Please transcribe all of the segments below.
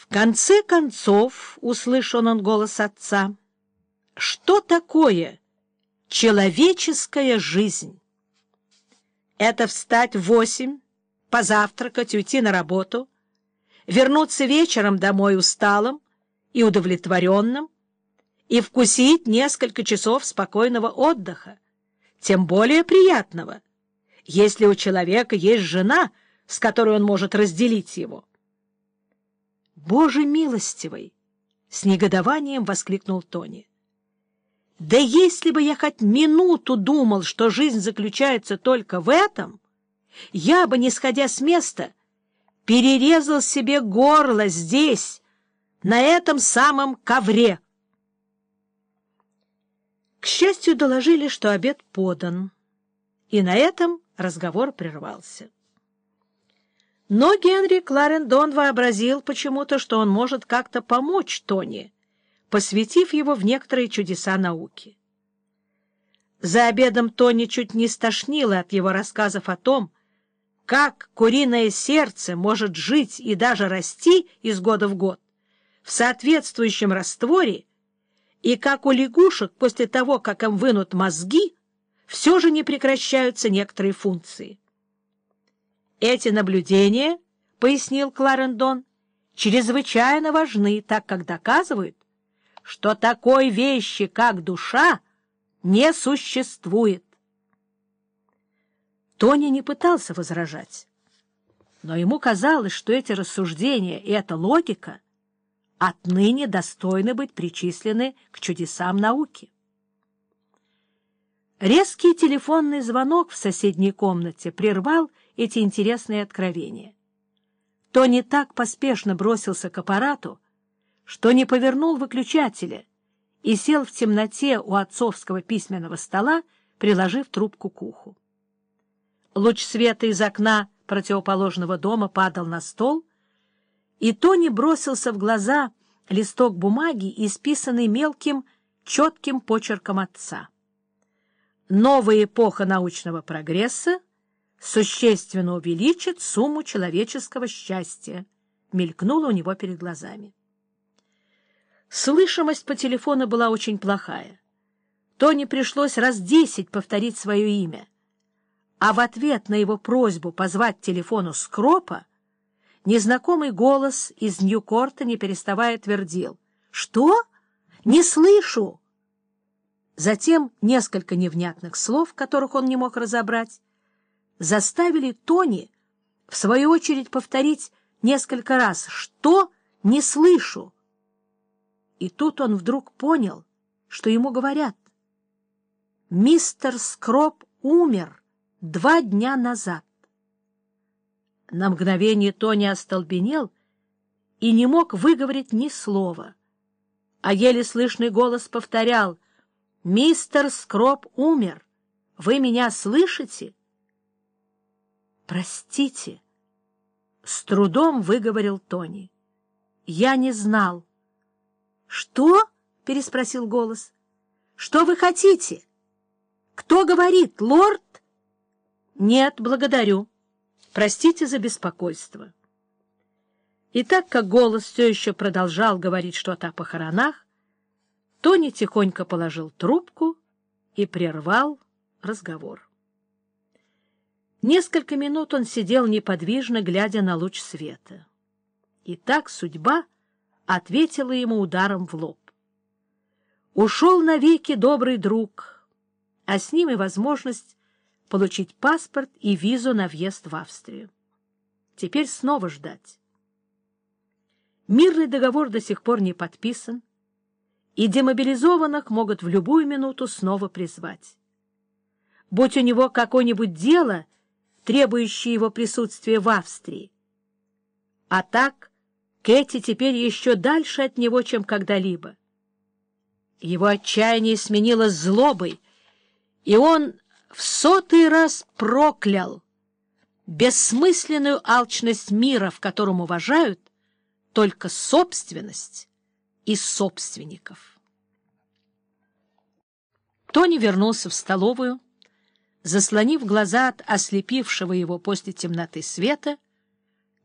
В конце концов услышал он голос отца. Что такое человеческая жизнь? Это встать в восемь, позавтракать, уйти на работу, вернуться вечером домой усталым и удовлетворенным и вкусить несколько часов спокойного отдыха, тем более приятного, если у человека есть жена, с которой он может разделить его. «Боже милостивый!» — с негодованием воскликнул Тони. «Да если бы я хоть минуту думал, что жизнь заключается только в этом, я бы, не сходя с места, перерезал себе горло здесь, на этом самом ковре». К счастью, доложили, что обед подан, и на этом разговор прервался. Но Генри Кларендон вообразил почему-то, что он может как-то помочь Тони, посвятив его в некоторые чудеса науки. За обедом Тони чуть не стошнило от его рассказов о том, как куриное сердце может жить и даже расти из года в год в соответствующем растворе, и как у лягушек после того, как им вынут мозги, все же не прекращаются некоторые функции. Эти наблюдения, — пояснил Кларендон, — чрезвычайно важны, так как доказывают, что такой вещи, как душа, не существует. Тони не пытался возражать, но ему казалось, что эти рассуждения и эта логика отныне достойны быть причислены к чудесам науки. Резкий телефонный звонок в соседней комнате прервал эти интересные откровения. Тони так поспешно бросился к аппарату, что не повернул выключателя и сел в темноте у отцовского письменного стола, приложив трубку к уху. Луч света из окна противоположного дома падал на стол, и Тони бросился в глаза листок бумаги, исписанный мелким, четким почерком отца новая эпоха научного прогресса существенно увеличит сумму человеческого счастья, мелькнуло у него перед глазами. Слышимость по телефону была очень плохая. Тони пришлось раз десять повторить свое имя, а в ответ на его просьбу позвать телефону Скропа незнакомый голос из Ньюкорта, не переставая, твердил. «Что? Не слышу!» Затем несколько невнятных слов, которых он не мог разобрать, заставили Тони, в свою очередь, повторить несколько раз «Что? Не слышу!» И тут он вдруг понял, что ему говорят. «Мистер Скроп умер два дня назад». На мгновение Тони остолбенел и не мог выговорить ни слова, а еле слышный голос повторял — Мистер Скроп умер. Вы меня слышите? Простите, с трудом выговорил Тони. Я не знал. Что? переспросил голос. Что вы хотите? Кто говорит, лорд? Нет, благодарю. Простите за беспокойство. И так как голос все еще продолжал говорить что-то о похоронах, Тони тихонько положил трубку и прервал разговор. Несколько минут он сидел неподвижно, глядя на луч света. И так судьба ответила ему ударом в лоб. Ушел навеки добрый друг, а с ним и возможность получить паспорт и визу на въезд в Австрию. Теперь снова ждать. Мирный договор до сих пор не подписан, и демобилизованных могут в любую минуту снова призвать. Будь у него какое-нибудь дело, требующее его присутствия в Австрии. А так Кэти теперь еще дальше от него, чем когда-либо. Его отчаяние сменилось злобой, и он в сотый раз проклял бессмысленную алчность мира, в котором уважают только собственность из собственников. Тони вернулся в столовую, заслонив глаза от ослепившего его после темноты света,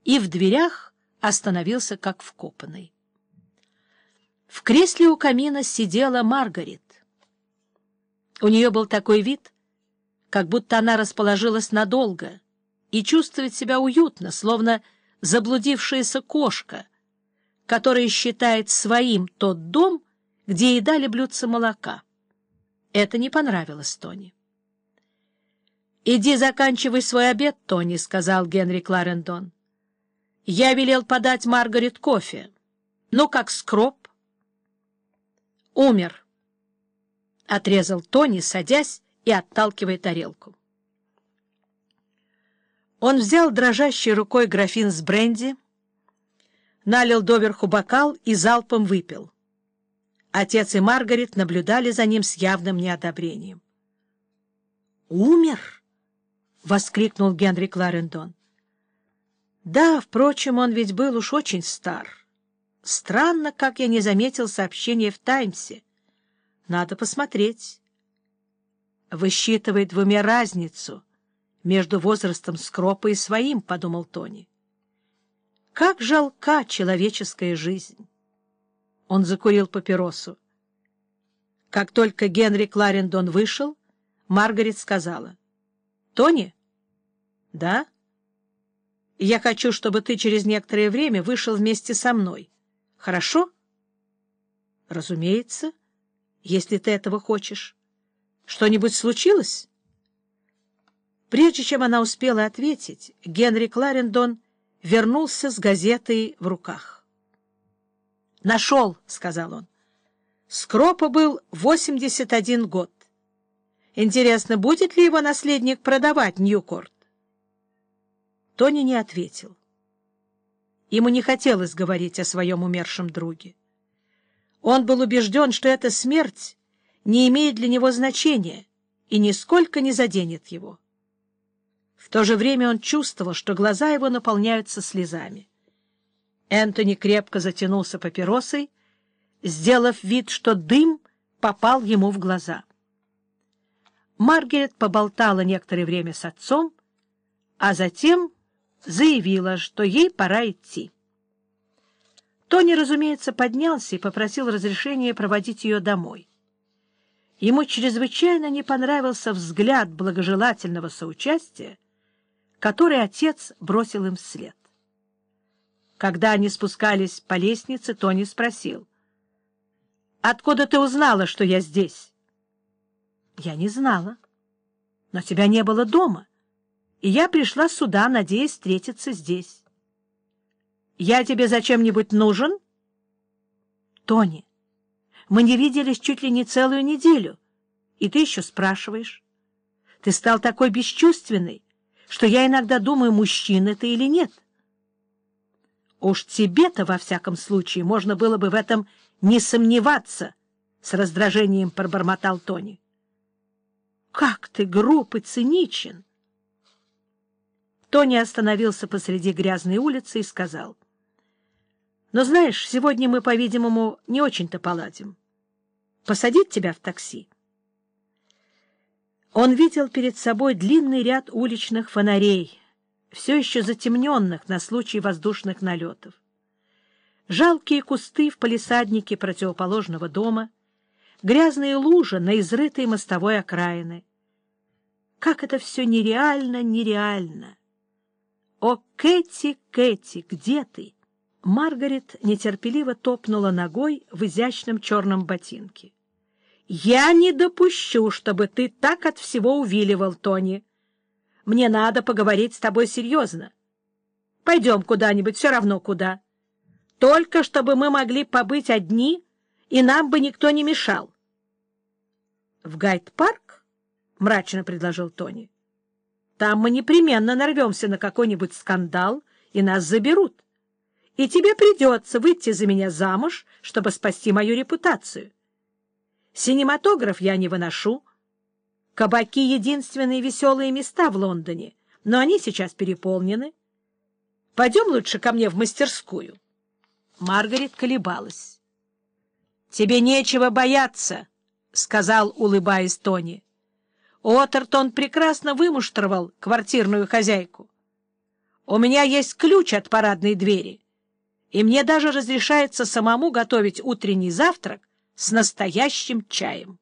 и в дверях остановился как вкопанный. В кресле у камина сидела Маргарет. У нее был такой вид, как будто она расположилась надолго и чувствует себя уютно, словно заблудившаяся кошка, которая считает своим тот дом, где едали блюдца молока. Это не понравилось Тони. «Иди заканчивай свой обед, Тони», — сказал Генри Кларендон. «Я велел подать Маргарет кофе. Ну, как скроп?» «Умер», — отрезал Тони, садясь и отталкивая тарелку. Он взял дрожащей рукой графин с бренди, налил доверху бокал и залпом выпил. Отец и Маргарет наблюдали за ним с явным неодобрением. «Умер?» — воскликнул Генри Кларендон. «Да, впрочем, он ведь был уж очень стар. Странно, как я не заметил сообщения в «Таймсе». Надо посмотреть». «Высчитывает в уме разницу между возрастом Скропа и своим», — подумал Тони. «Как жалка человеческая жизнь!» Он закурил папиросу. Как только Генри Кларендон вышел, Маргарет сказала. — Тони? — Да? — Я хочу, чтобы ты через некоторое время вышел вместе со мной. Хорошо? — Разумеется, если ты этого хочешь. Что-нибудь случилось? Прежде чем она успела ответить, Генри Кларендон вернулся с газетой в руках. «Нашел», — сказал он. Скропа был 81 год. Интересно, будет ли его наследник продавать Ньюкорт? Тони не ответил. Ему не хотелось говорить о своем умершем друге. Он был убежден, что эта смерть не имеет для него значения и нисколько не заденет его. В то же время он чувствовал, что глаза его наполняются слезами. Энтони крепко затянулся папиросой, сделав вид, что дым попал ему в глаза. Маргарет поболтала некоторое время с отцом, а затем заявила, что ей пора идти. Тони, разумеется, поднялся и попросил разрешения проводить ее домой. Ему чрезвычайно не понравился взгляд благожелательного соучастия, который отец бросил им вслед. Когда они спускались по лестнице, Тони спросил. — Откуда ты узнала, что я здесь? — Я не знала. Но тебя не было дома, и я пришла сюда, надеясь встретиться здесь. — Я тебе зачем-нибудь нужен? — Тони, мы не виделись чуть ли не целую неделю, и ты еще спрашиваешь. Ты стал такой бесчувственный, что я иногда думаю, мужчина ты или нет. — Уж тебе-то, во всяком случае, можно было бы в этом не сомневаться, — с раздражением пробормотал Тони. — Как ты груб и циничен! Тони остановился посреди грязной улицы и сказал. — Но знаешь, сегодня мы, по-видимому, не очень-то поладим. Посадить тебя в такси? Он видел перед собой длинный ряд уличных фонарей — все еще затемненных на случай воздушных налетов. Жалкие кусты в палисаднике противоположного дома, грязные лужи на изрытой мостовой окраины. Как это все нереально, нереально! О, Кэти, Кэти, где ты? Маргарет нетерпеливо топнула ногой в изящном черном ботинке. — Я не допущу, чтобы ты так от всего увиливал, Тони. Мне надо поговорить с тобой серьезно. Пойдем куда-нибудь, все равно куда. Только чтобы мы могли побыть одни, и нам бы никто не мешал. — В Гайд-парк? — мрачно предложил Тони. — Там мы непременно нарвемся на какой-нибудь скандал, и нас заберут. И тебе придется выйти за меня замуж, чтобы спасти мою репутацию. Синематограф я не выношу, — Кабаки — единственные веселые места в Лондоне, но они сейчас переполнены. Пойдем лучше ко мне в мастерскую. Маргарет колебалась. — Тебе нечего бояться, — сказал, улыбаясь Тони. Отертон прекрасно вымуштровал квартирную хозяйку. У меня есть ключ от парадной двери, и мне даже разрешается самому готовить утренний завтрак с настоящим чаем.